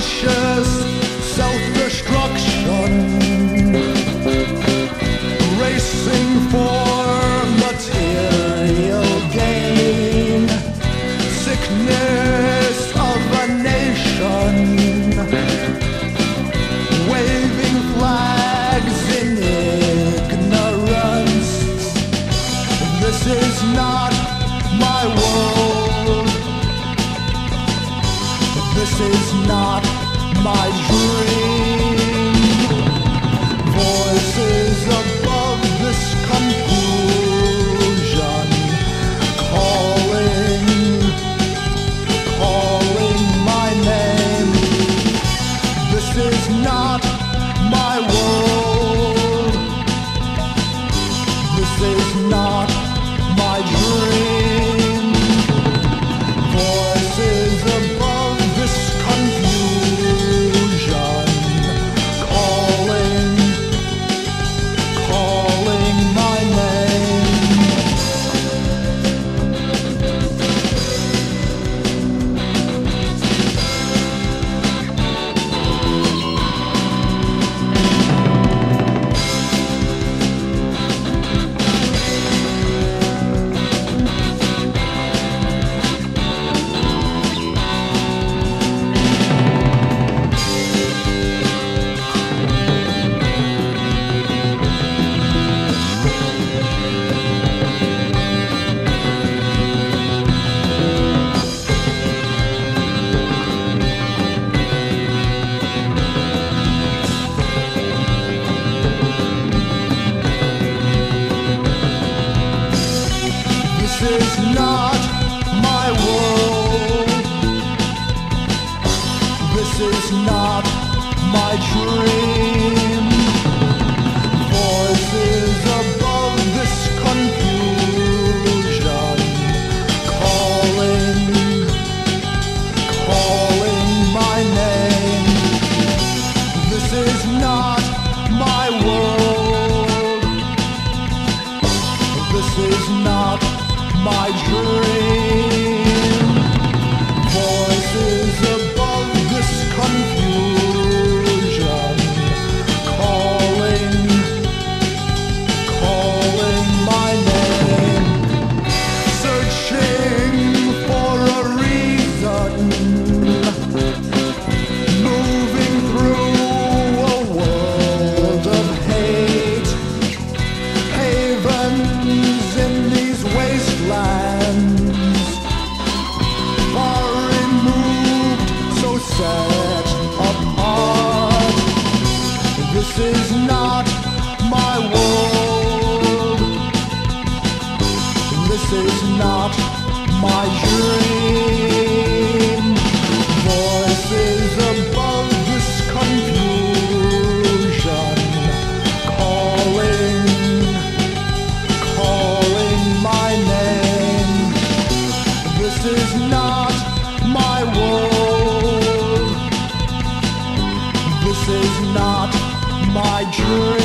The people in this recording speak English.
conscious. My dream. Voices above this confusion, calling, calling my name. This is not my world. This is not my dream. Is not my dream. Voices above this confusion, calling, calling my name. This is not my world. This is not my dream. not my world. This is not my dream. Voices above this confusion, calling, calling my name. This is not my world. This is not my dream.